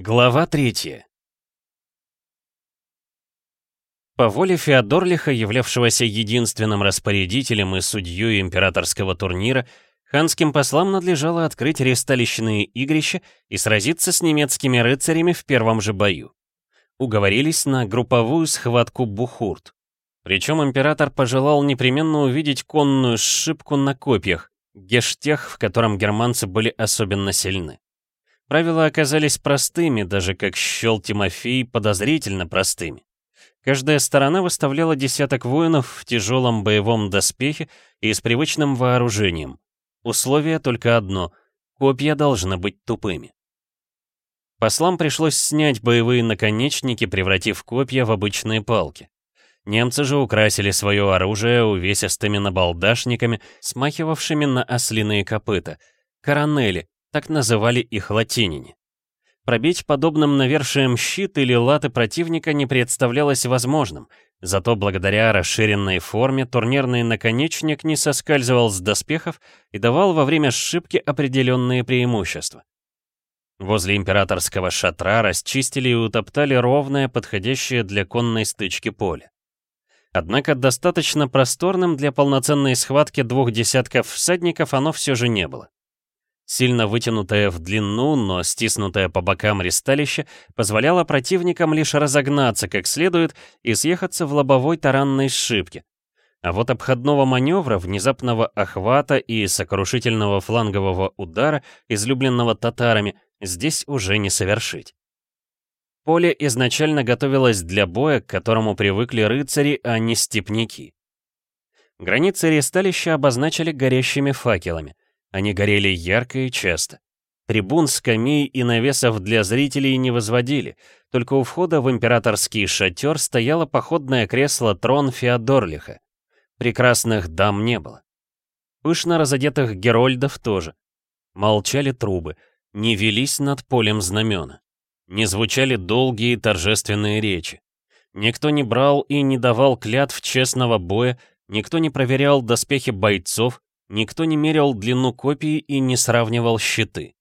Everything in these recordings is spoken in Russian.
Глава третья. По воле Феодорлиха, являвшегося единственным распорядителем и судьей императорского турнира, ханским послам надлежало открыть ресталищные игрища и сразиться с немецкими рыцарями в первом же бою. Уговорились на групповую схватку Бухурт. Причем император пожелал непременно увидеть конную сшибку на копьях, гештех, в котором германцы были особенно сильны. Правила оказались простыми, даже, как счел Тимофей, подозрительно простыми. Каждая сторона выставляла десяток воинов в тяжелом боевом доспехе и с привычным вооружением. Условие только одно — копья должны быть тупыми. Послам пришлось снять боевые наконечники, превратив копья в обычные палки. Немцы же украсили свое оружие увесистыми набалдашниками, смахивавшими на ослиные копыта, коронели, так называли их латинине. Пробить подобным навершием щит или латы противника не представлялось возможным, зато благодаря расширенной форме турнирный наконечник не соскальзывал с доспехов и давал во время сшибки определенные преимущества. Возле императорского шатра расчистили и утоптали ровное, подходящее для конной стычки поле. Однако достаточно просторным для полноценной схватки двух десятков всадников оно все же не было. Сильно вытянутое в длину, но стиснутое по бокам ристалище позволяло противникам лишь разогнаться как следует и съехаться в лобовой таранной сшибке. А вот обходного маневра, внезапного охвата и сокрушительного флангового удара, излюбленного татарами, здесь уже не совершить. Поле изначально готовилось для боя, к которому привыкли рыцари, а не степняки. Границы ристалища обозначили горящими факелами. Они горели ярко и часто. Трибун, скамей и навесов для зрителей не возводили, только у входа в императорский шатер стояло походное кресло трон Феодорлиха. Прекрасных дам не было. Пышно разодетых герольдов тоже. Молчали трубы, не велись над полем знамена. Не звучали долгие торжественные речи. Никто не брал и не давал клятв честного боя, никто не проверял доспехи бойцов, Никто не мерял длину копий и не сравнивал щиты.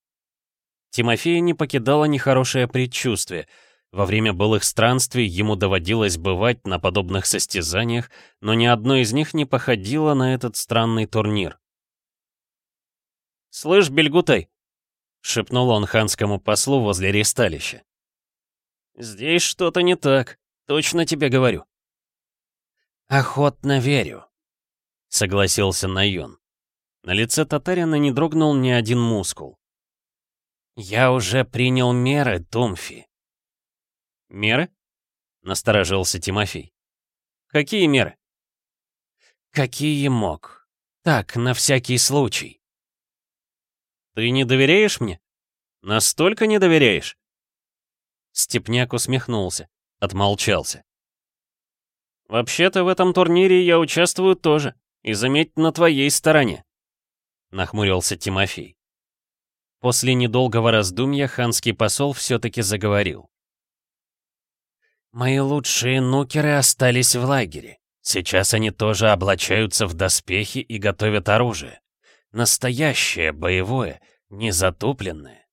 Тимофея не покидало нехорошее предчувствие. Во время былых странствий ему доводилось бывать на подобных состязаниях, но ни одно из них не походило на этот странный турнир. «Слышь, Бельгутай!» — шепнул он ханскому послу возле ресталища. «Здесь что-то не так, точно тебе говорю». «Охотно верю», — согласился Найон. На лице татарина не дрогнул ни один мускул. «Я уже принял меры, Томфи». «Меры?» — насторожился Тимофей. «Какие меры?» «Какие мог. Так, на всякий случай». «Ты не доверяешь мне? Настолько не доверяешь?» Степняк усмехнулся, отмолчался. «Вообще-то в этом турнире я участвую тоже, и заметь, на твоей стороне. — нахмурился Тимофей. После недолгого раздумья ханский посол все-таки заговорил. «Мои лучшие нукеры остались в лагере. Сейчас они тоже облачаются в доспехи и готовят оружие. Настоящее, боевое, незатопленное».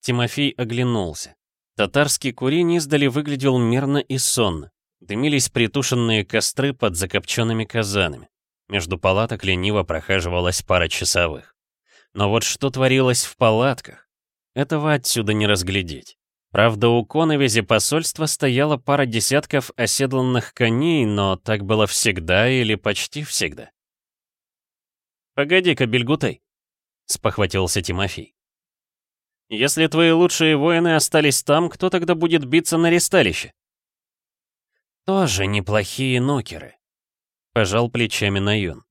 Тимофей оглянулся. Татарский курень издали выглядел мирно и сонно. Дымились притушенные костры под закопченными казанами. Между палаток лениво прохаживалась пара часовых. Но вот что творилось в палатках, этого отсюда не разглядеть. Правда, у коновизи посольства стояла пара десятков оседланных коней, но так было всегда или почти всегда. «Погоди-ка, Бельгутай», — спохватился Тимофей. «Если твои лучшие воины остались там, кто тогда будет биться на ресталище?» «Тоже неплохие нокеры», — пожал плечами Наюн.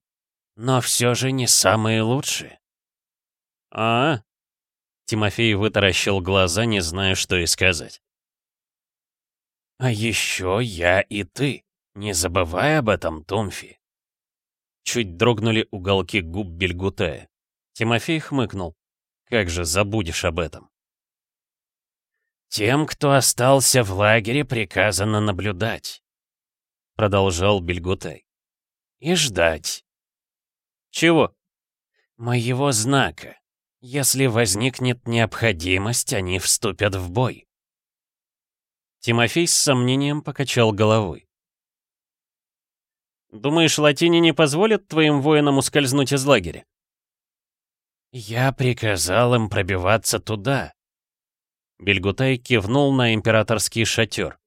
«Но все же не самые лучшие». «А, Тимофей вытаращил глаза, не зная, что и сказать. «А еще я и ты. Не забывай об этом, Томфи». Чуть дрогнули уголки губ Бельгутая. Тимофей хмыкнул. «Как же забудешь об этом?» «Тем, кто остался в лагере, приказано наблюдать», — продолжал Бельгутай и ждать. Чего? Моего знака. Если возникнет необходимость, они вступят в бой. Тимофей с сомнением покачал головой. «Думаешь, латини не позволят твоим воинам ускользнуть из лагеря?» «Я приказал им пробиваться туда». Бельгутай кивнул на императорский шатер.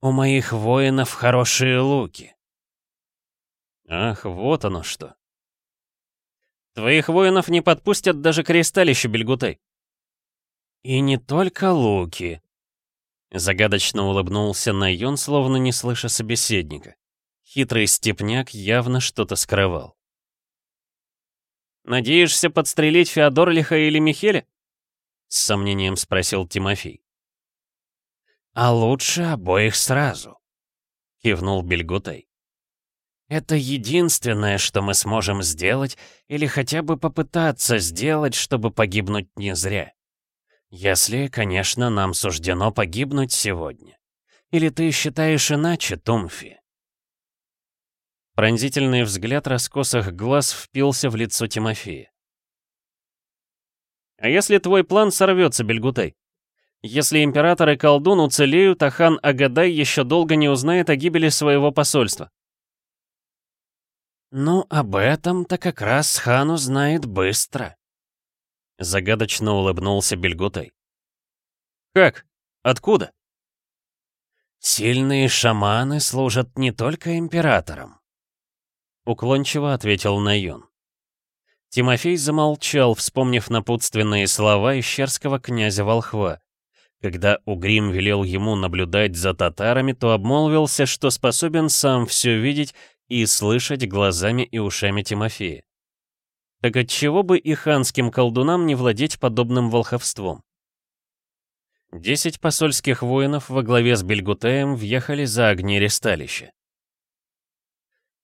«У моих воинов хорошие луки». «Ах, вот оно что!» «Твоих воинов не подпустят даже к ресталищу, Бельгутай». «И не только луки», Загадочно улыбнулся Найон, словно не слыша собеседника. Хитрый степняк явно что-то скрывал. «Надеешься подстрелить Феодорлиха или Михеля?» С сомнением спросил Тимофей. «А лучше обоих сразу», — кивнул Бельгутай. «Это единственное, что мы сможем сделать, или хотя бы попытаться сделать, чтобы погибнуть не зря. Если, конечно, нам суждено погибнуть сегодня. Или ты считаешь иначе, Тумфи?» Пронзительный взгляд раскосых глаз впился в лицо Тимофея. «А если твой план сорвется, Бельгутай? Если император и колдун уцелеют, а хан Агадай еще долго не узнает о гибели своего посольства?» «Ну, об этом-то как раз хан узнает быстро», Загадочно улыбнулся Бельгутай. «Как? Откуда?» «Сильные шаманы служат не только императорам», — уклончиво ответил Найон. Тимофей замолчал, вспомнив напутственные слова ищерского князя Волхва. Когда Угрим велел ему наблюдать за татарами, то обмолвился, что способен сам все видеть и слышать глазами и ушами Тимофея. Так отчего бы и ханским колдунам не владеть подобным волховством? Десять посольских воинов во главе с Бельгутеем въехали за огни ресталища.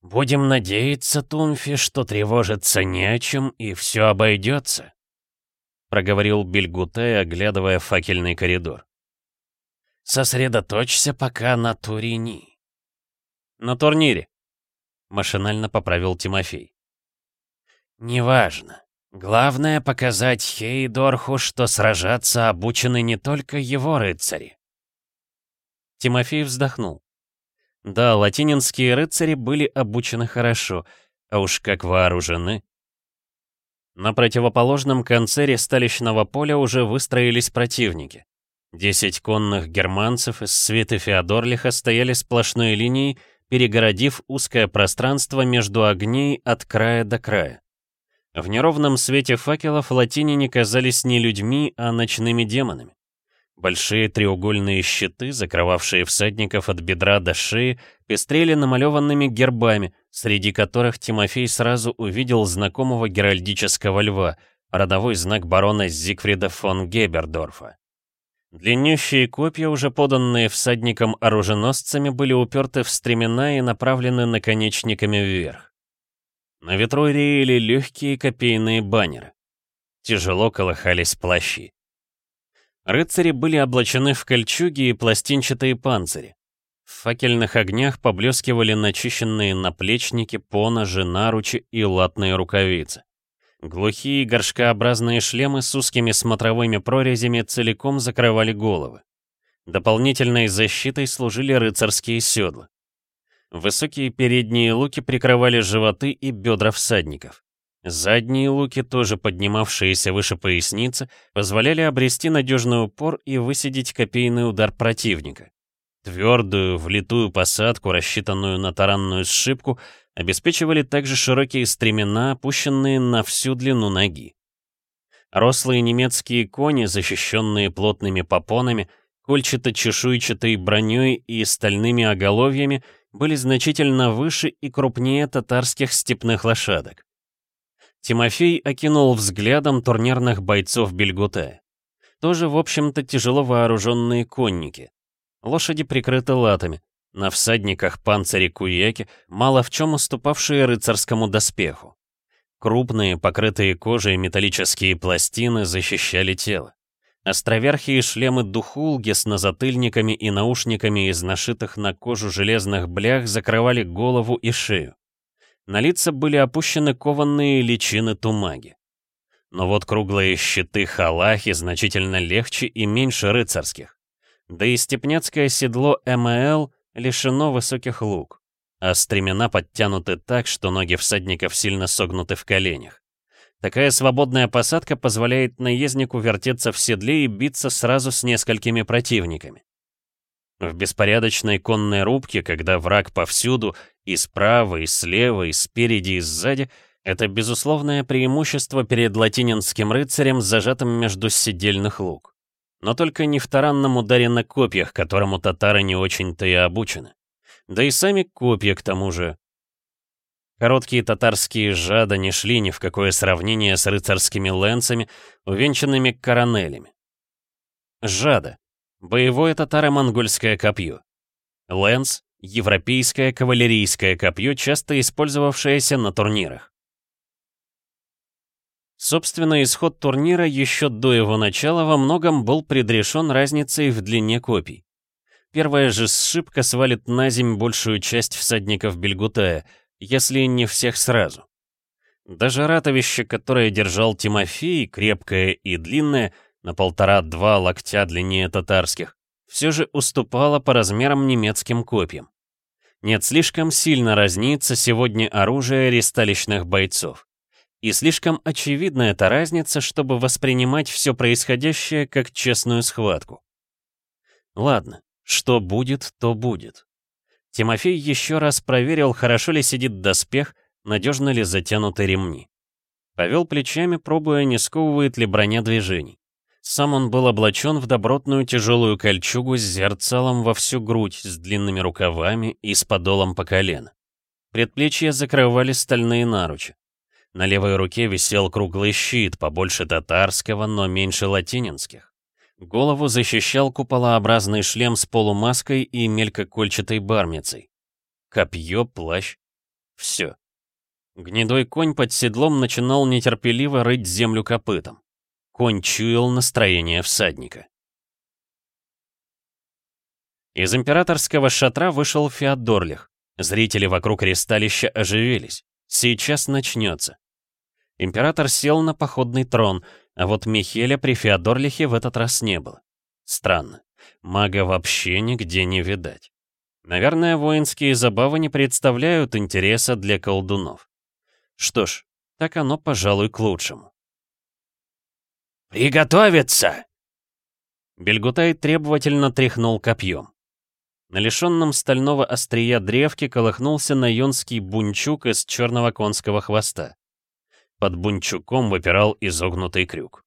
«Будем надеяться, Тунфи, что тревожиться не о чем и все обойдется», проговорил Бельгутей, оглядывая факельный коридор. «Сосредоточься пока на Турини». «На турнире», — машинально поправил Тимофей. «Неважно. Главное показать Хейдорху, что сражаться обучены не только его рыцари». Тимофей вздохнул. Да, латининские рыцари были обучены хорошо, а уж как вооружены. На противоположном конце ресталищного поля уже выстроились противники. Десять конных германцев из свиты Феодорлиха стояли сплошной линией, перегородив узкое пространство между огней от края до края. В неровном свете факелов латиняне казались не людьми, а ночными демонами. Большие треугольные щиты, закрывавшие всадников от бедра до шеи, пестрели намалеванными гербами, среди которых Тимофей сразу увидел знакомого геральдического льва, родовой знак барона Зигфрида фон Гебердорфа. Длиннющие копья, уже поданные всадникам-оруженосцами, были уперты в стремена и направлены наконечниками вверх. На ветру реяли легкие копейные баннеры. Тяжело колыхались плащи. Рыцари были облачены в кольчуги и пластинчатые панцири. В факельных огнях поблескивали начищенные наплечники, поножи, наручи и латные рукавицы. Глухие горшкообразные шлемы с узкими смотровыми прорезями целиком закрывали головы. Дополнительной защитой служили рыцарские седла. Высокие передние луки прикрывали животы и бедра всадников. Задние луки, тоже поднимавшиеся выше поясницы, позволяли обрести надежный упор и высидеть копейный удар противника. Твердую, влитую посадку, рассчитанную на таранную сшибку, обеспечивали также широкие стремена, опущенные на всю длину ноги. Рослые немецкие кони, защищенные плотными попонами, кольчато-чешуйчатой броней и стальными оголовьями, были значительно выше и крупнее татарских степных лошадок. Тимофей окинул взглядом турнирных бойцов Бельгуте. Тоже, в общем-то, тяжело вооруженные конники. Лошади прикрыты латами, на всадниках панцири-куяки, мало в чем уступавшие рыцарскому доспеху. Крупные, покрытые кожей металлические пластины защищали тело. Островерхие шлемы духулги с назатыльниками и наушниками из нашитых на кожу железных блях закрывали голову и шею. На лица были опущены кованные личины тумаги. Но вот круглые щиты халахи значительно легче и меньше рыцарских. Да и степняцкое седло МЛ лишено высоких лук, а стремена подтянуты так, что ноги всадников сильно согнуты в коленях. Такая свободная посадка позволяет наезднику вертеться в седле и биться сразу с несколькими противниками. В беспорядочной конной рубке, когда враг повсюду, и справа, и слева, и спереди, и сзади, это безусловное преимущество перед латининским рыцарем, зажатым между седельных лук. Но только не в таранном ударе на копьях, которому татары не очень-то и обучены. Да и сами копья, к тому же. Короткие татарские жада не шли ни в какое сравнение с рыцарскими лэнцами, увенчанными коронелями. Жада. Боевое татаро-монгольское копье. Лэнс — европейское кавалерийское копье, часто использовавшееся на турнирах. Собственно, исход турнира еще до его начала во многом был предрешен разницей в длине копий. Первая же сшибка свалит на земь большую часть всадников Бельгутая, если не всех сразу. Даже ратовище, которое держал Тимофей, крепкое и длинное, на полтора-два локтя длиннее татарских, все же уступало по размерам немецким копьям. Нет, слишком сильно разнится сегодня оружие ресталищных бойцов. И слишком очевидна эта разница, чтобы воспринимать все происходящее как честную схватку. Ладно, что будет, то будет. Тимофей еще раз проверил, хорошо ли сидит доспех, надежно ли затянуты ремни. Повел плечами, пробуя, не сковывает ли броня движений. Сам он был облачен в добротную тяжелую кольчугу с зерцалом во всю грудь, с длинными рукавами и с подолом по колено. Предплечья закрывали стальные наручи. На левой руке висел круглый щит, побольше татарского, но меньше латининских. Голову защищал куполообразный шлем с полумаской и мелькокольчатой бармицей. Копье, плащ. Все. Гнедой конь под седлом начинал нетерпеливо рыть землю копытом. Конь чуял настроение всадника. Из императорского шатра вышел Феодорлих. Зрители вокруг ресталища оживились. Сейчас начнется. Император сел на походный трон, а вот Михеля при Феодорлихе в этот раз не было. Странно. Мага вообще нигде не видать. Наверное, воинские забавы не представляют интереса для колдунов. Что ж, так оно, пожалуй, к лучшему. «Приготовиться!» Бельгутай требовательно тряхнул копьем. На лишенном стального острия древки колыхнулся наёнский бунчук из черного конского хвоста. Под бунчуком выпирал изогнутый крюк.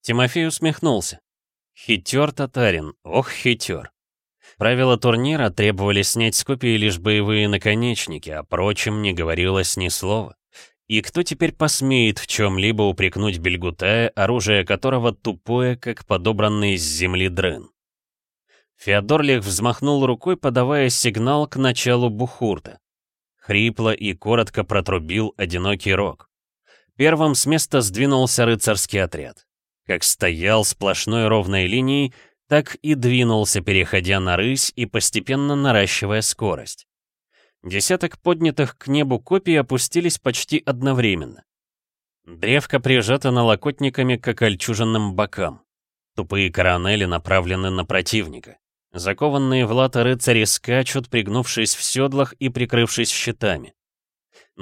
Тимофей усмехнулся. Хитер татарин, ох хитер. Правила турнира требовали снять с копии лишь боевые наконечники, о прочем не говорилось ни слова. И кто теперь посмеет в чем-либо упрекнуть Бельгутая, оружие которого тупое, как подобранный с земли дрын? Феодорлих взмахнул рукой, подавая сигнал к началу бухурта. Хрипло и коротко протрубил одинокий рог. Первым с места сдвинулся рыцарский отряд. Как стоял сплошной ровной линией, так и двинулся, переходя на рысь и постепенно наращивая скорость. Десяток поднятых к небу копий опустились почти одновременно. Древко прижато налокотниками к окольчуженным бокам. Тупые коронели направлены на противника. Закованные в латы рыцари скачут, пригнувшись в седлах и прикрывшись щитами.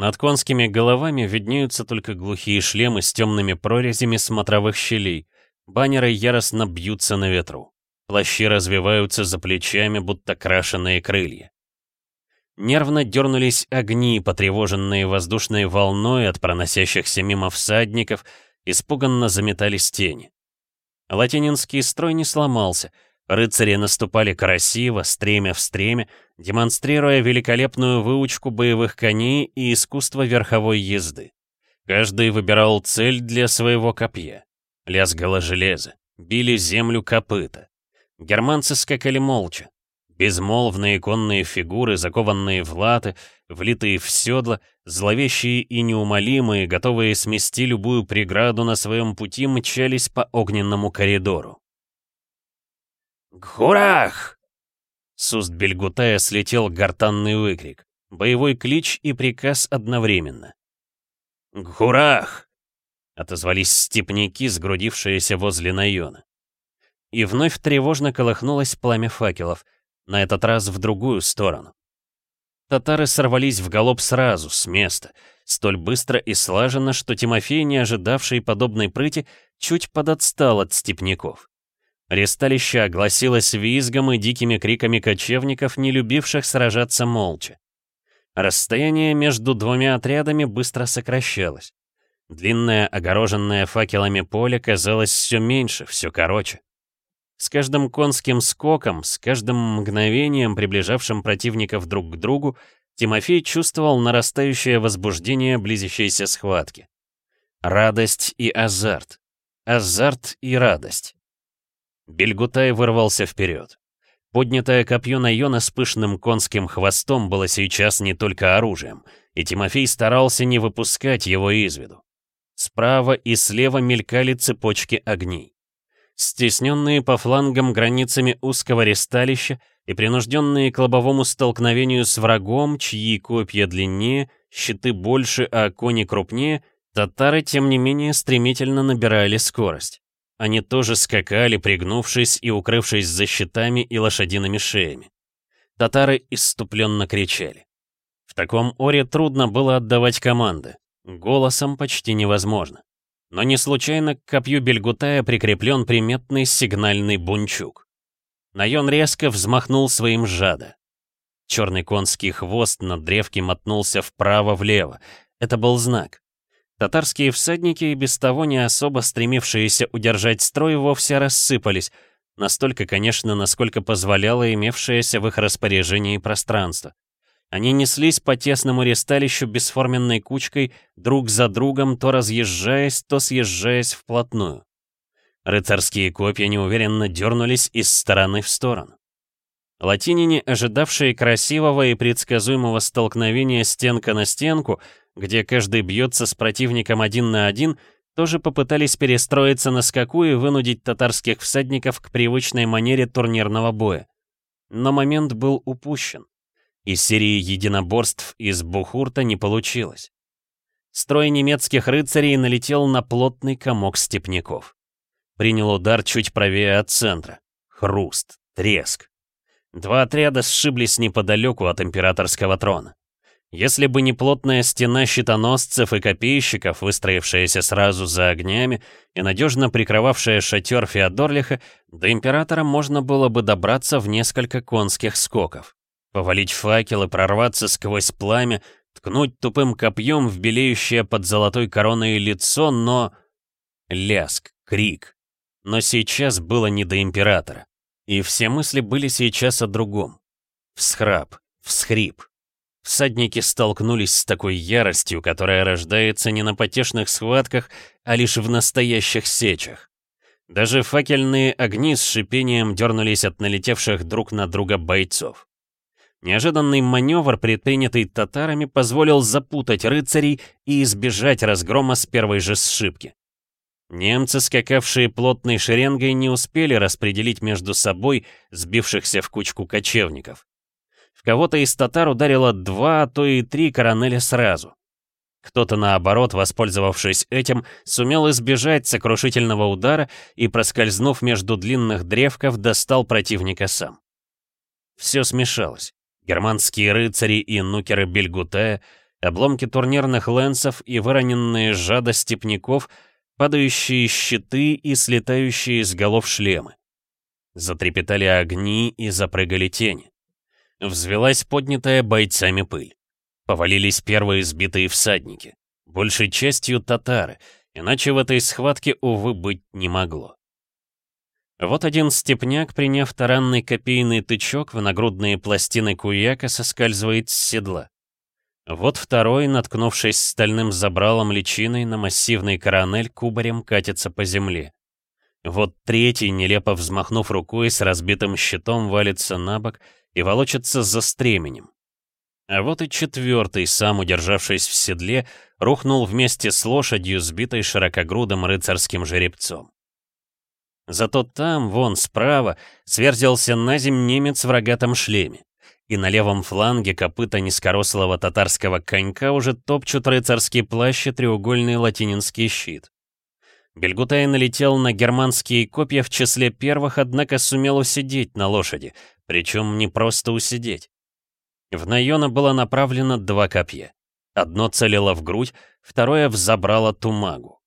Над конскими головами виднеются только глухие шлемы с темными прорезями смотровых щелей. Баннеры яростно бьются на ветру. Плащи развиваются за плечами, будто крашеные крылья. Нервно дернулись огни, потревоженные воздушной волной от проносящихся мимо всадников, испуганно заметались тени. Латининский строй не сломался — Рыцари наступали красиво, стремя в стреме, демонстрируя великолепную выучку боевых коней и искусство верховой езды. Каждый выбирал цель для своего копья. Лязгало железо, били землю копыта. Германцы скакали молча. Безмолвные конные фигуры, закованные в латы, влитые в седла, зловещие и неумолимые, готовые смести любую преграду на своем пути, мчались по огненному коридору. «Гурах!» С уст Бельгутая слетел гортанный выкрик. Боевой клич и приказ одновременно. «Гурах!» отозвались степняки, сгрудившиеся возле Найона. И вновь тревожно колыхнулось пламя факелов, на этот раз в другую сторону. Татары сорвались в галоп сразу, с места, столь быстро и слаженно, что Тимофей, не ожидавший подобной прыти, чуть подотстал от степняков. Ресталище огласилось визгом и дикими криками кочевников, не любивших сражаться молча. Расстояние между двумя отрядами быстро сокращалось. Длинное, огороженное факелами поле казалось все меньше, все короче. С каждым конским скоком, с каждым мгновением, приближавшим противников друг к другу, Тимофей чувствовал нарастающее возбуждение близящейся схватки. Радость и азарт. Азарт и радость. Бельгутай вырвался вперед. Поднятое копье Найона с пышным конским хвостом было сейчас не только оружием, и Тимофей старался не выпускать его из виду. Справа и слева мелькали цепочки огней. Стесненные по флангам границами узкого ресталища и принужденные к лобовому столкновению с врагом, чьи копья длиннее, щиты больше, а кони крупнее, татары, тем не менее, стремительно набирали скорость. Они тоже скакали, пригнувшись и укрывшись за щитами и лошадиными шеями. Татары иступленно кричали. В таком оре трудно было отдавать команды. Голосом почти невозможно. Но не случайно к копью Бельгутая прикреплен приметный сигнальный бунчук. Найон резко взмахнул своим жада. Черный конский хвост над древки мотнулся вправо-влево. Это был знак. Татарские всадники, без того не особо стремившиеся удержать строй, вовсе рассыпались, настолько, конечно, насколько позволяло имевшееся в их распоряжении пространство. Они неслись по тесному ресталищу бесформенной кучкой, друг за другом, то разъезжаясь, то съезжаясь вплотную. Рыцарские копья неуверенно дернулись из стороны в сторону. Латинине, ожидавшие красивого и предсказуемого столкновения стенка на стенку, где каждый бьется с противником один на один, тоже попытались перестроиться на скаку и вынудить татарских всадников к привычной манере турнирного боя. Но момент был упущен. Из серии единоборств из Бухурта не получилось. Строй немецких рыцарей налетел на плотный комок степняков. Принял удар чуть правее от центра. Хруст, треск. Два отряда сшиблись неподалеку от императорского трона. Если бы не плотная стена щитоносцев и копейщиков, выстроившаяся сразу за огнями и надежно прикрывавшая шатер Феодорлиха, до императора можно было бы добраться в несколько конских скоков. Повалить факел и прорваться сквозь пламя, ткнуть тупым копьем в белеющее под золотой короной лицо, но... Ляск, крик. Но сейчас было не до императора. И все мысли были сейчас о другом. Всхрап, всхрип. Всадники столкнулись с такой яростью, которая рождается не на потешных схватках, а лишь в настоящих сечах. Даже факельные огни с шипением дернулись от налетевших друг на друга бойцов. Неожиданный маневр, предпринятый татарами, позволил запутать рыцарей и избежать разгрома с первой же сшибки. Немцы, скакавшие плотной шеренгой, не успели распределить между собой сбившихся в кучку кочевников. В кого-то из татар ударило два, а то и три коронеля сразу. Кто-то, наоборот, воспользовавшись этим, сумел избежать сокрушительного удара и, проскользнув между длинных древков, достал противника сам. Все смешалось германские рыцари и нукеры Бельгутая, обломки турнирных лэнсов и выроненные жада степняков, падающие щиты и слетающие с голов шлемы. Затрепетали огни и запрыгали тени. Взвелась поднятая бойцами пыль. Повалились первые сбитые всадники. Большей частью татары, иначе в этой схватке, увы, быть не могло. Вот один степняк, приняв таранный копейный тычок в нагрудные пластины куяка, соскальзывает с седла. Вот второй, наткнувшись стальным забралом личиной на массивный коронель, кубарем катится по земле. Вот третий, нелепо взмахнув рукой, с разбитым щитом валится на бок и волочится за стременем. А вот и четвертый, сам удержавшись в седле, рухнул вместе с лошадью, сбитой широкогрудым рыцарским жеребцом. Зато там, вон справа, сверзился на земь немец в рогатом шлеме. И на левом фланге копыта низкорослого татарского конька уже топчут рыцарский плащ и треугольный латининский щит. Бельгутай налетел на германские копья в числе первых, однако сумел усидеть на лошади, причем не просто усидеть. В Найона было направлено два копья. Одно целило в грудь, второе взобрало тумагу.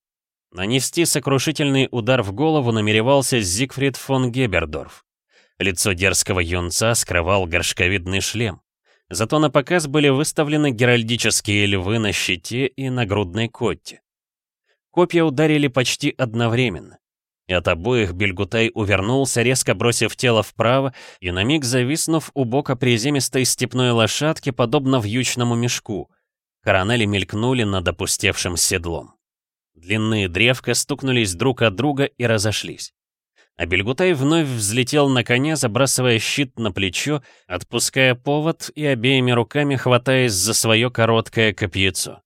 Нанести сокрушительный удар в голову намеревался Зигфрид фон Гебердорф. Лицо дерзкого юнца скрывал горшковидный шлем. Зато на показ были выставлены геральдические львы на щите и на грудной котте. Копья ударили почти одновременно. И от обоих Бельгутай увернулся, резко бросив тело вправо и на миг зависнув у бока приземистой степной лошадки, подобно вьючному мешку. Коронели мелькнули над опустевшим седлом. Длинные древка стукнулись друг от друга и разошлись. А Бельгутай вновь взлетел на коня, забрасывая щит на плечо, отпуская повод и обеими руками хватаясь за свое короткое копьецо.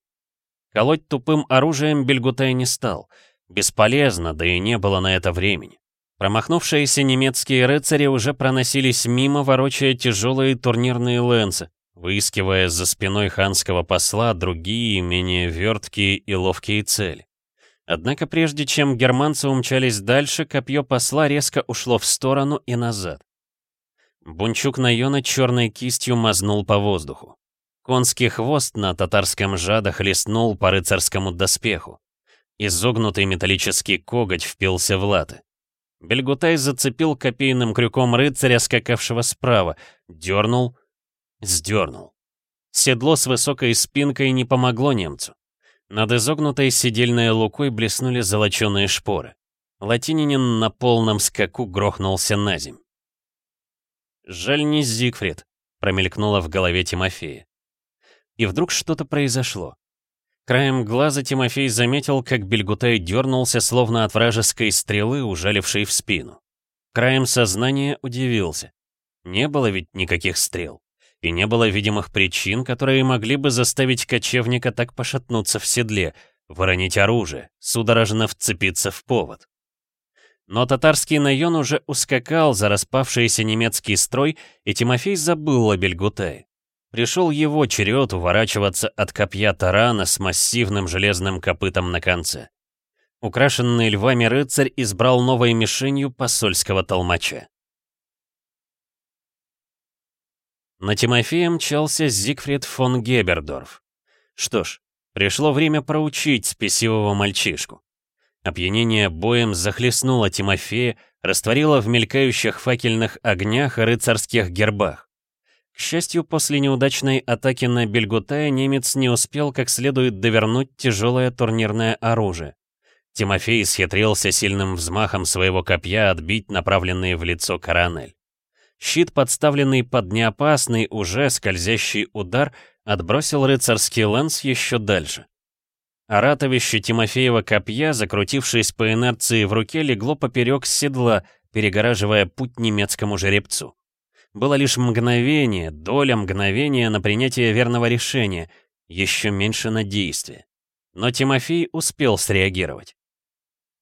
Колоть тупым оружием Бельгутай не стал. Бесполезно, да и не было на это времени. Промахнувшиеся немецкие рыцари уже проносились мимо, ворочая тяжелые турнирные лэнсы, выискивая за спиной ханского посла другие, менее верткие и ловкие цели. Однако прежде чем германцы умчались дальше, копье посла резко ушло в сторону и назад. Бунчук Найона черной кистью мазнул по воздуху. Конский хвост на татарском жада хлестнул по рыцарскому доспеху. Изогнутый металлический коготь впился в латы. Бельгутай зацепил копейным крюком рыцаря, скакавшего справа, дернул, сдернул. Седло с высокой спинкой не помогло немцу. Над изогнутой сидельной лукой блеснули золоченые шпоры. Латининин на полном скаку грохнулся на земь. «Жаль не Зигфрид», — промелькнуло в голове Тимофея. И вдруг что-то произошло. Краем глаза Тимофей заметил, как Бельгутай дернулся, словно от вражеской стрелы, ужалившей в спину. Краем сознания удивился. Не было ведь никаких стрел. И не было видимых причин, которые могли бы заставить кочевника так пошатнуться в седле, выронить оружие, судорожно вцепиться в повод. Но татарский наён уже ускакал за распавшийся немецкий строй, и Тимофей забыл о Бельгутае. Пришел его черед уворачиваться от копья тарана с массивным железным копытом на конце. Украшенный львами рыцарь избрал новой мишенью посольского толмача. На Тимофея мчался Зигфрид фон Гебердорф. Что ж, пришло время проучить спесивого мальчишку. Опьянение боем захлестнуло Тимофея, растворило в мелькающих факельных огнях и рыцарских гербах. К счастью, после неудачной атаки на Бельгутая немец не успел как следует довернуть тяжелое турнирное оружие. Тимофей схитрился сильным взмахом своего копья отбить направленный в лицо коронель. Щит, подставленный под неопасный, уже скользящий удар, отбросил рыцарский ланс еще дальше. Аратовище Тимофеева копья, закрутившись по инерции в руке, легло поперек седла, перегораживая путь немецкому жеребцу. Было лишь мгновение, доля мгновения на принятие верного решения, еще меньше на действие. Но Тимофей успел среагировать.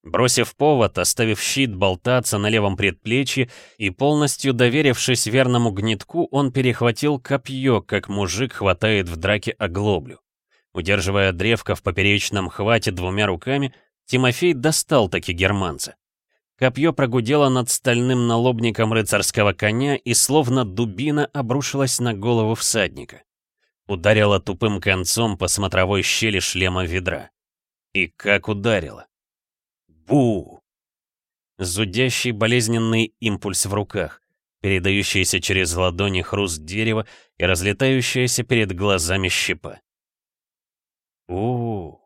Бросив повод, оставив щит болтаться на левом предплечье и полностью доверившись верному гнетку, он перехватил копье, как мужик хватает в драке оглоблю. Удерживая древко в поперечном хвате двумя руками, Тимофей достал таки германца. Копье прогудело над стальным налобником рыцарского коня и словно дубина обрушилось на голову всадника. Ударило тупым концом по смотровой щели шлема ведра. И как ударило. Бу! Зудящий болезненный импульс в руках, передающийся через ладони хруст дерева и разлетающаяся перед глазами щепа. у у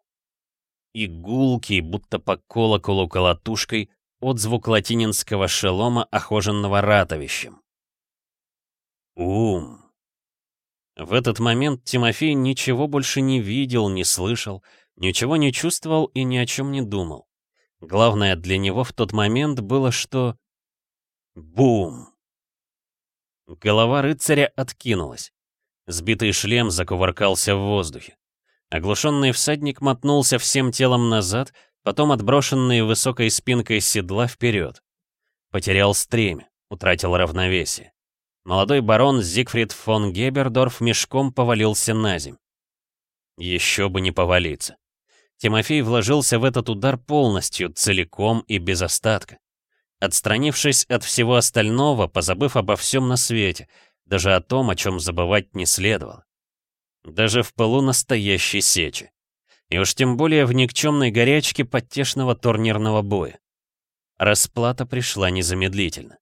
И гулкий, будто по колоколу колотушкой, отзвук латининского шелома, охоженного ратовищем. Ум. В этот момент Тимофей ничего больше не видел, не слышал, ничего не чувствовал и ни о чем не думал. Главное для него в тот момент было, что... Бум! Голова рыцаря откинулась. Сбитый шлем закувыркался в воздухе. Оглушенный всадник мотнулся всем телом назад — потом отброшенный высокой спинкой седла вперед. Потерял стремя, утратил равновесие. Молодой барон Зигфрид фон Гебердорф мешком повалился на земь. Еще бы не повалиться. Тимофей вложился в этот удар полностью, целиком и без остатка. Отстранившись от всего остального, позабыв обо всем на свете, даже о том, о чем забывать не следовало. Даже в пылу настоящей сечи. И уж тем более в никчемной горячке подтешного турнирного боя. Расплата пришла незамедлительно.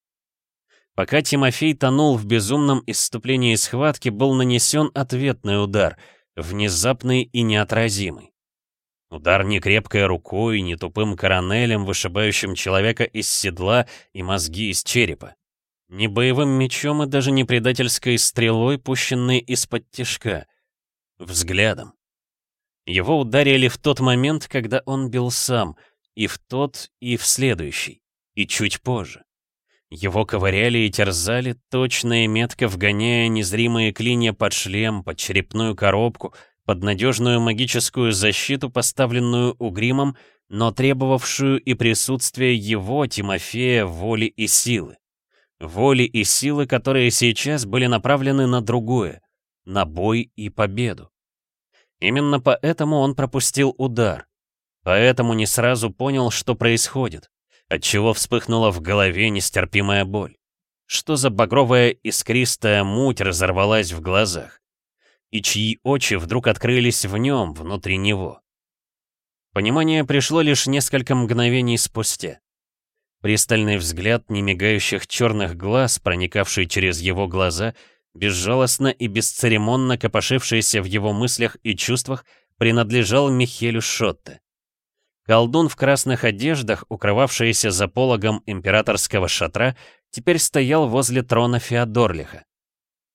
Пока Тимофей тонул в безумном исступлении схватки, был нанесен ответный удар, внезапный и неотразимый. Удар не крепкой рукой, не тупым коронелем, вышибающим человека из седла и мозги из черепа. Не боевым мечом и даже не предательской стрелой, пущенной из-под тишка. Взглядом. Его ударили в тот момент, когда он бил сам, и в тот, и в следующий, и чуть позже. Его ковыряли и терзали, точно и метко вгоняя незримые клинья под шлем, под черепную коробку, под надежную магическую защиту, поставленную Угримом, но требовавшую и присутствия его, Тимофея, воли и силы. Воли и силы, которые сейчас были направлены на другое, на бой и победу. Именно поэтому он пропустил удар. Поэтому не сразу понял, что происходит, отчего вспыхнула в голове нестерпимая боль. Что за багровая искристая муть разорвалась в глазах? и чьи очи вдруг открылись в нем, внутри него. Понимание пришло лишь несколько мгновений спустя. Пристальный взгляд немигающих черных глаз, проникавший через его глаза, безжалостно и бесцеремонно копошившийся в его мыслях и чувствах, принадлежал Михелю Шотте. Колдун в красных одеждах, укрывавшийся за пологом императорского шатра, теперь стоял возле трона Феодорлиха.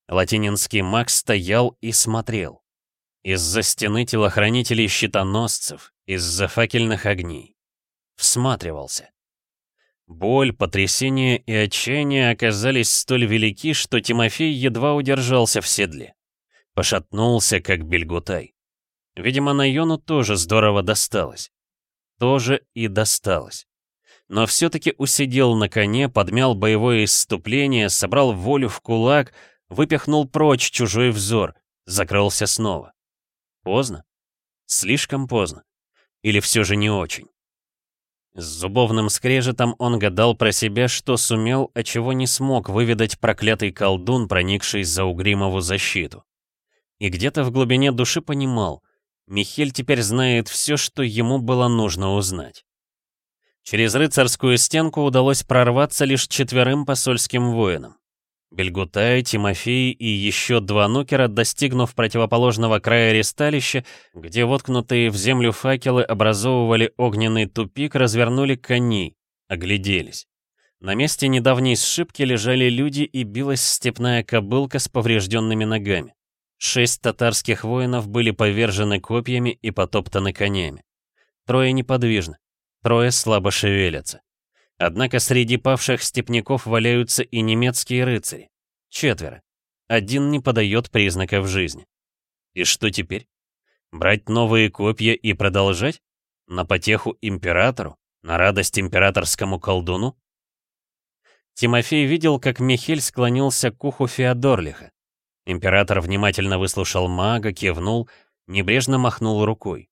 Латининский маг стоял и смотрел. Из-за стены телохранителей-щитоносцев, из-за факельных огней. Всматривался. Боль, потрясение и отчаяние оказались столь велики, что Тимофей едва удержался в седле. Пошатнулся, как бельгутай. Видимо, Найону тоже здорово досталось. Тоже и досталось. Но все-таки усидел на коне, подмял боевое исступление, собрал волю в кулак — выпихнул прочь чужой взор, закрылся снова. Поздно? Слишком поздно? Или все же не очень? С зубовным скрежетом он гадал про себя, что сумел, а чего не смог выведать проклятый колдун, проникший за Угримову защиту. И где-то в глубине души понимал, Михель теперь знает все, что ему было нужно узнать. Через рыцарскую стенку удалось прорваться лишь четверым посольским воинам. Бельгутай, Тимофей и еще два нукера, достигнув противоположного края ресталища, где воткнутые в землю факелы образовывали огненный тупик, развернули коней, огляделись. На месте недавней сшибки лежали люди и билась степная кобылка с поврежденными ногами. Шесть татарских воинов были повержены копьями и потоптаны конями. Трое неподвижны, трое слабо шевелятся. Однако среди павших степняков валяются и немецкие рыцари. Четверо. Один не подает признаков жизни. И что теперь? Брать новые копья и продолжать? На потеху императору? На радость императорскому колдуну? Тимофей видел, как Михель склонился к уху Феодорлиха. Император внимательно выслушал мага, кивнул, небрежно махнул рукой.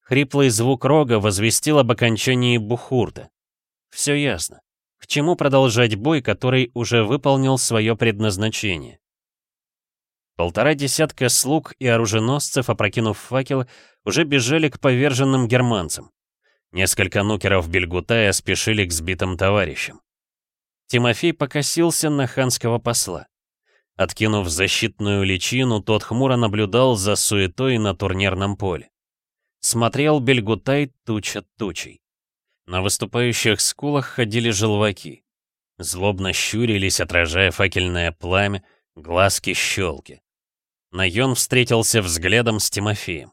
Хриплый звук рога возвестил об окончании бухурта. Все ясно. К чему продолжать бой, который уже выполнил свое предназначение? Полтора десятка слуг и оруженосцев, опрокинув факелы, уже бежали к поверженным германцам. Несколько нукеров Бельгутая спешили к сбитым товарищам. Тимофей покосился на ханского посла. Откинув защитную личину, тот хмуро наблюдал за суетой на турнирном поле. Смотрел Бельгутай туча тучей. На выступающих скулах ходили желваки. Злобно щурились, отражая факельное пламя, глазки-щелки. Найон встретился взглядом с Тимофеем.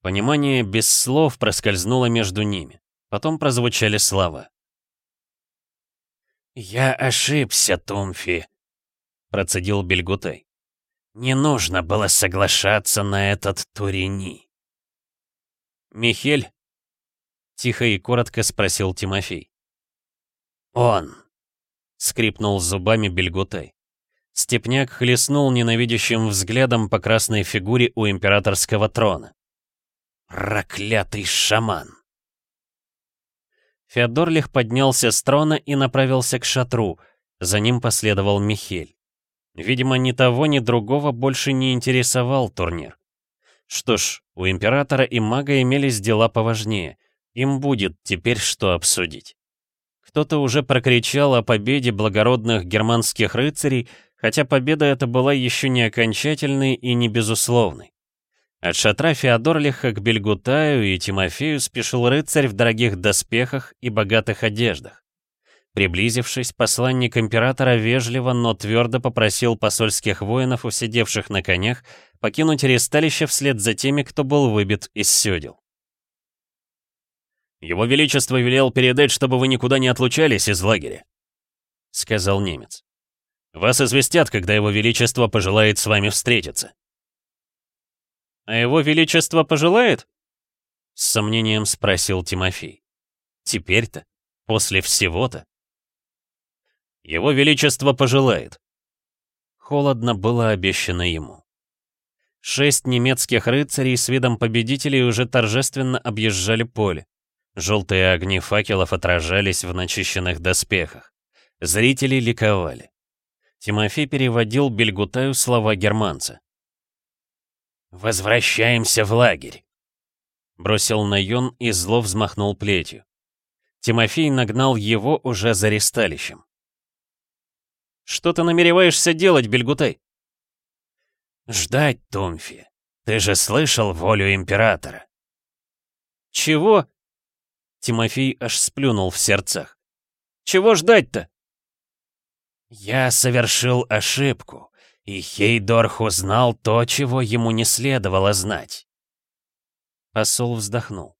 Понимание без слов проскользнуло между ними. Потом прозвучали слова. «Я ошибся, Тумфи», — процедил Бельгутай. «Не нужно было соглашаться на этот Турини». «Михель, Тихо и коротко спросил Тимофей. «Он!» — скрипнул зубами Бельгутай. Степняк хлестнул ненавидящим взглядом по красной фигуре у императорского трона. Проклятый шаман! Феодорлих поднялся с трона и направился к шатру. За ним последовал Михель. Видимо, ни того, ни другого больше не интересовал турнир. Что ж, у Императора и Мага имелись дела поважнее. Им будет теперь что обсудить. Кто-то уже прокричал о победе благородных германских рыцарей, хотя победа эта была еще не окончательной и не безусловной. От шатра Феодорлиха к Бельгутаю и Тимофею спешил рыцарь в дорогих доспехах и богатых одеждах. Приблизившись, посланник императора вежливо, но твердо попросил посольских воинов, усидевших на конях, покинуть ресталище вслед за теми, кто был выбит из сёдел. «Его Величество велел передать, чтобы вы никуда не отлучались из лагеря», — сказал немец. «Вас известят, когда Его Величество пожелает с вами встретиться». «А его величество пожелает?» С сомнением спросил Тимофей. «Теперь-то? После всего-то?» «Его величество пожелает». Холодно было обещано ему. Шесть немецких рыцарей с видом победителей уже торжественно объезжали поле. Желтые огни факелов отражались в начищенных доспехах. Зрители ликовали. Тимофей переводил Бельгутаю слова германца. «Возвращаемся в лагерь!» Бросил Найон и зло взмахнул плетью. Тимофей нагнал его уже за ресталищем. «Что ты намереваешься делать, Бельгутай?» «Ждать, Томфи. Ты же слышал волю Императора». «Чего?» Тимофей аж сплюнул в сердцах. «Чего ждать-то?» «Я совершил ошибку. И Хейдорх узнал то, чего ему не следовало знать. Посол вздохнул.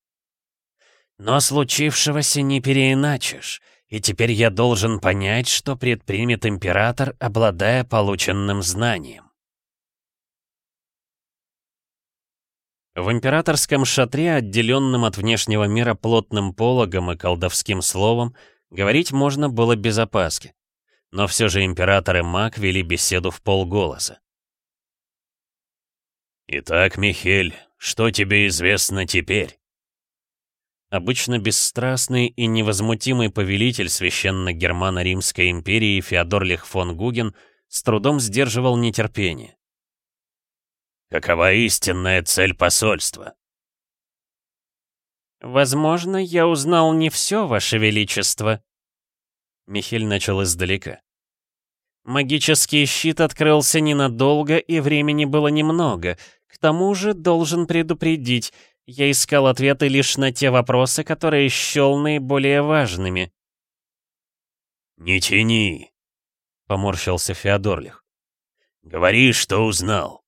Но случившегося не переиначишь, и теперь я должен понять, что предпримет император, обладая полученным знанием. В императорском шатре, отделенном от внешнего мира плотным пологом и колдовским словом, говорить можно было без опаски но все же император и маг вели беседу в полголоса. «Итак, Михель, что тебе известно теперь?» Обычно бесстрастный и невозмутимый повелитель священно-германо-римской империи Феодорлих фон Гуген с трудом сдерживал нетерпение. «Какова истинная цель посольства?» «Возможно, я узнал не все, Ваше Величество», Михель начал издалека. Магический щит открылся ненадолго, и времени было немного. К тому же, должен предупредить, я искал ответы лишь на те вопросы, которые счел наиболее важными. «Не тяни», — поморщился Феодорлих. «Говори, что узнал».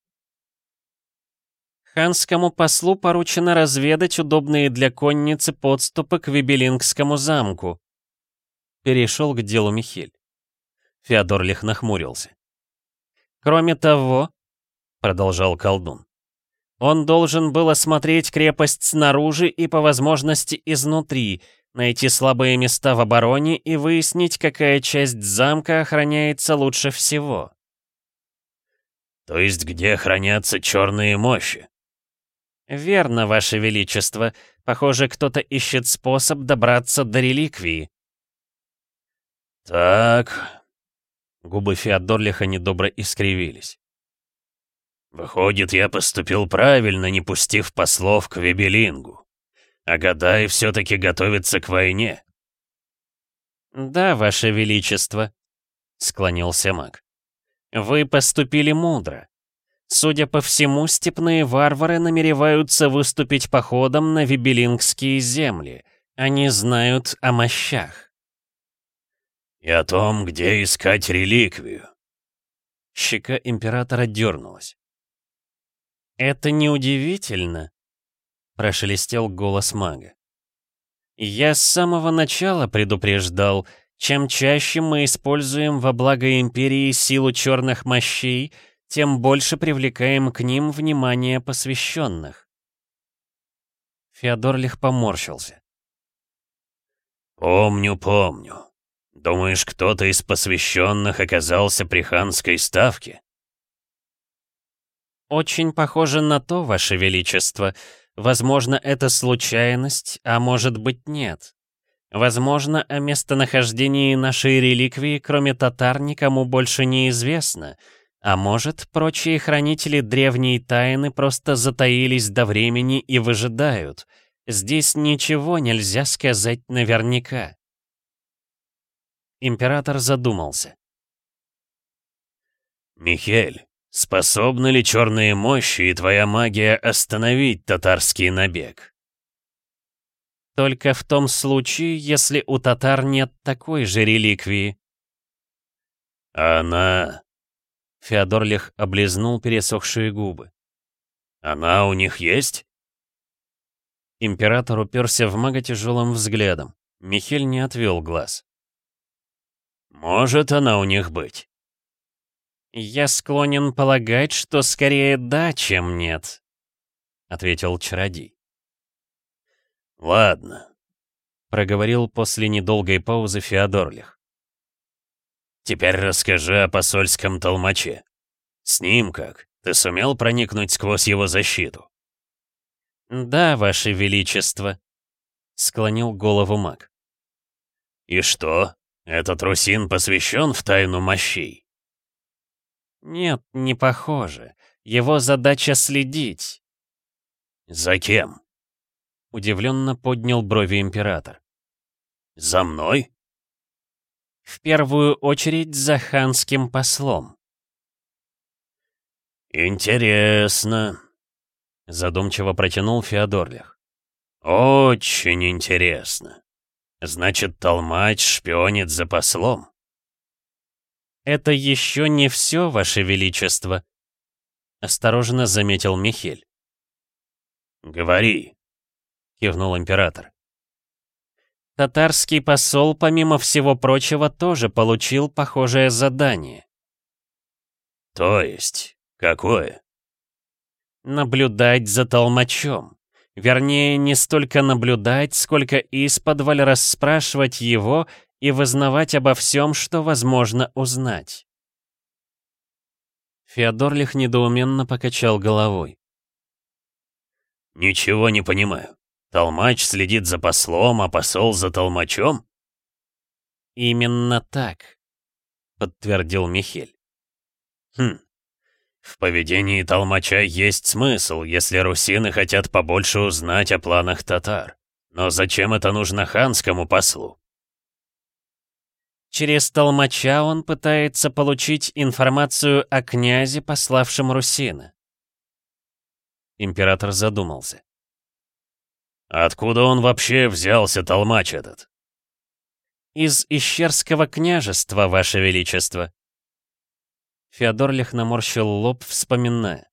Ханскому послу поручено разведать удобные для конницы подступы к Вибелингскому замку. Перешел к делу Михель. Феодор лих нахмурился. «Кроме того», — продолжал колдун, «он должен был осмотреть крепость снаружи и, по возможности, изнутри, найти слабые места в обороне и выяснить, какая часть замка охраняется лучше всего». «То есть где хранятся черные мощи?» «Верно, Ваше Величество. Похоже, кто-то ищет способ добраться до реликвии». «Так...» Губы Феодорлиха недобро искривились. «Выходит, я поступил правильно, не пустив послов к Вебелингу. А Гадай все-таки готовится к войне». «Да, Ваше Величество», — склонился маг. «Вы поступили мудро. Судя по всему, степные варвары намереваются выступить походом на Вибелингские земли. Они знают о мощах и о том, где искать реликвию». Щека императора дернулась. «Это неудивительно», — прошелестел голос мага. «Я с самого начала предупреждал, чем чаще мы используем во благо Империи силу черных мощей, тем больше привлекаем к ним внимание посвященных». Феодорлих поморщился. «Помню, помню. Думаешь, кто-то из посвященных оказался при ханской ставке? Очень похоже на то, Ваше Величество. Возможно, это случайность, а может быть нет. Возможно, о местонахождении нашей реликвии, кроме татар, никому больше не известно. А может, прочие хранители древней тайны просто затаились до времени и выжидают. Здесь ничего нельзя сказать наверняка. Император задумался. «Михель, способны ли черные мощи и твоя магия остановить татарский набег?» «Только в том случае, если у татар нет такой же реликвии». «Она...» Феодорлих облизнул пересохшие губы. «Она у них есть?» Император уперся в мага тяжелым взглядом. Михель не отвел глаз. «Может она у них быть?» «Я склонен полагать, что скорее да, чем нет», — ответил чародей. «Ладно», — проговорил после недолгой паузы Феодорлих. «Теперь расскажи о посольском толмаче. С ним как? Ты сумел проникнуть сквозь его защиту?» «Да, Ваше Величество», — склонил голову маг. «И что, этот русин посвящен в тайну мощей?» «Нет, не похоже. Его задача следить». «За кем?» — удивленно поднял брови император. «За мной?» «В первую очередь за ханским послом». «Интересно», — задумчиво протянул Феодорлих. «Очень интересно. Значит, толмач шпионит за послом?» «Это еще не все, Ваше Величество», — осторожно заметил Михель. «Говори», — кивнул император. Татарский посол, помимо всего прочего, тоже получил похожее задание. «То есть, какое?» Наблюдать за толмачом. Вернее, не столько наблюдать, сколько исподволь расспрашивать его и вызнавать обо всем, что возможно узнать. Феодорлих недоуменно покачал головой. «Ничего не понимаю. Толмач следит за послом, а посол за толмачом?» «Именно так», — подтвердил Михель. «Хм, в поведении толмача есть смысл, если русины хотят побольше узнать о планах татар. Но зачем это нужно ханскому послу? Через толмача он пытается получить информацию о князе, пославшем русина. Император задумался. Откуда он вообще взялся, толмач этот? Из Ищерского княжества, Ваше Величество. Феодорлих наморщил лоб, вспоминая.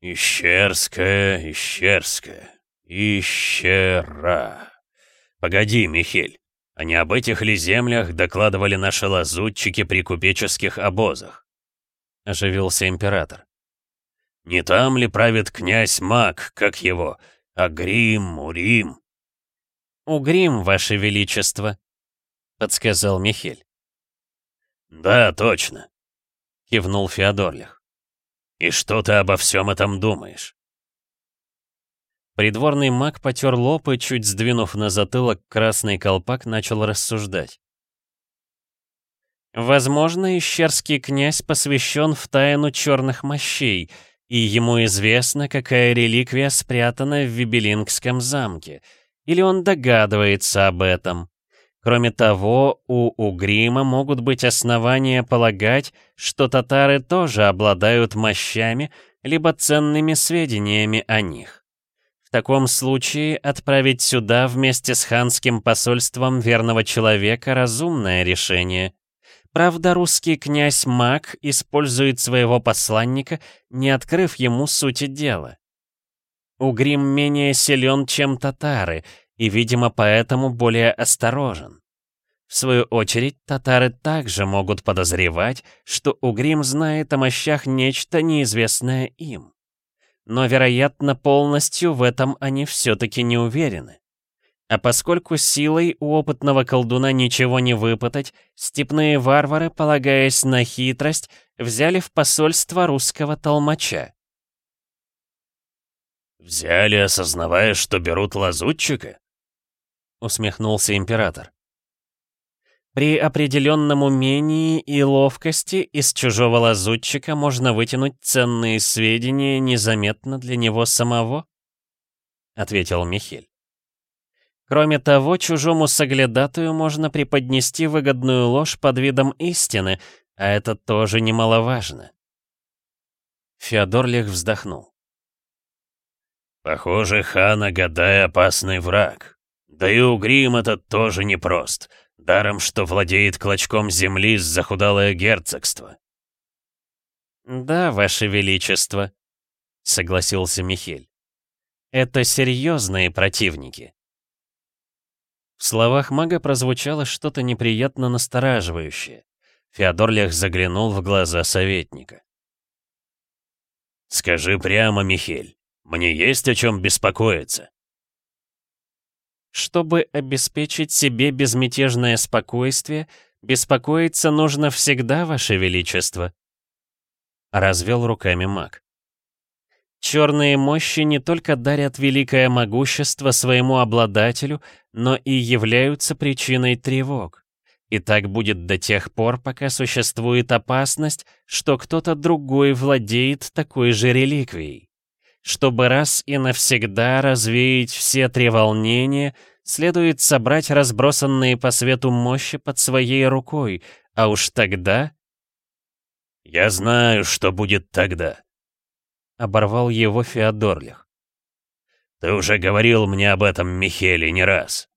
«Ищерская, Ищерская, Ищера. Погоди, Михель, а не об этих ли землях докладывали наши лазутчики при купеческих обозах?» Оживился император. «Не там ли правит князь Мак, как его, Агрим, Урим?» «Угрим, ваше величество», — подсказал Михель. «Да, точно», — кивнул Феодорлих. «И что ты обо всем этом думаешь?» Придворный маг потер лоб и, чуть сдвинув на затылок красный колпак, начал рассуждать. Возможно, ищерский князь посвящен в тайну черных мощей, и ему известно, какая реликвия спрятана в Вибелингском замке, или он догадывается об этом. Кроме того, у Угрима могут быть основания полагать, что татары тоже обладают мощами, либо ценными сведениями о них. В таком случае отправить сюда вместе с ханским посольством верного человека разумное решение. Правда, русский князь Мак использует своего посланника, не открыв ему сути дела. Угрим менее силен, чем татары, и, видимо, поэтому более осторожен. В свою очередь, татары также могут подозревать, что Угрим знает о мощах нечто неизвестное им. Но, вероятно, полностью в этом они все-таки не уверены. А поскольку силой у опытного колдуна ничего не выпытать, степные варвары, полагаясь на хитрость, взяли в посольство русского толмача. «Взяли, осознавая, что берут лазутчика?» — усмехнулся император. При определенном умении и ловкости из чужого лазутчика можно вытянуть ценные сведения незаметно для него самого, — ответил Михель. Кроме того, чужому соглядатую можно преподнести выгодную ложь под видом истины, а это тоже немаловажно. Феодорлих вздохнул. «Похоже, хан Агадай опасный враг. Да и Угрим этот тоже непрост. Даром, что владеет клочком земли с захудалое герцогство». «Да, ваше величество», — согласился Михель. «Это серьезные противники». В словах мага прозвучало что-то неприятно настораживающее. Феодорлях заглянул в глаза советника. «Скажи прямо, Михель, мне есть о чем беспокоиться?» Чтобы обеспечить себе безмятежное спокойствие, беспокоиться нужно всегда, Ваше Величество. Развел руками маг. Черные мощи не только дарят великое могущество своему обладателю, но и являются причиной тревог. И так будет до тех пор, пока существует опасность, что кто-то другой владеет такой же реликвией. Чтобы раз и навсегда развеять все треволнения, следует собрать разбросанные по свету мощи под своей рукой, а уж тогда... «Я знаю, что будет тогда», — оборвал его Феодорлих. «Ты уже говорил мне об этом, Михеле, не раз.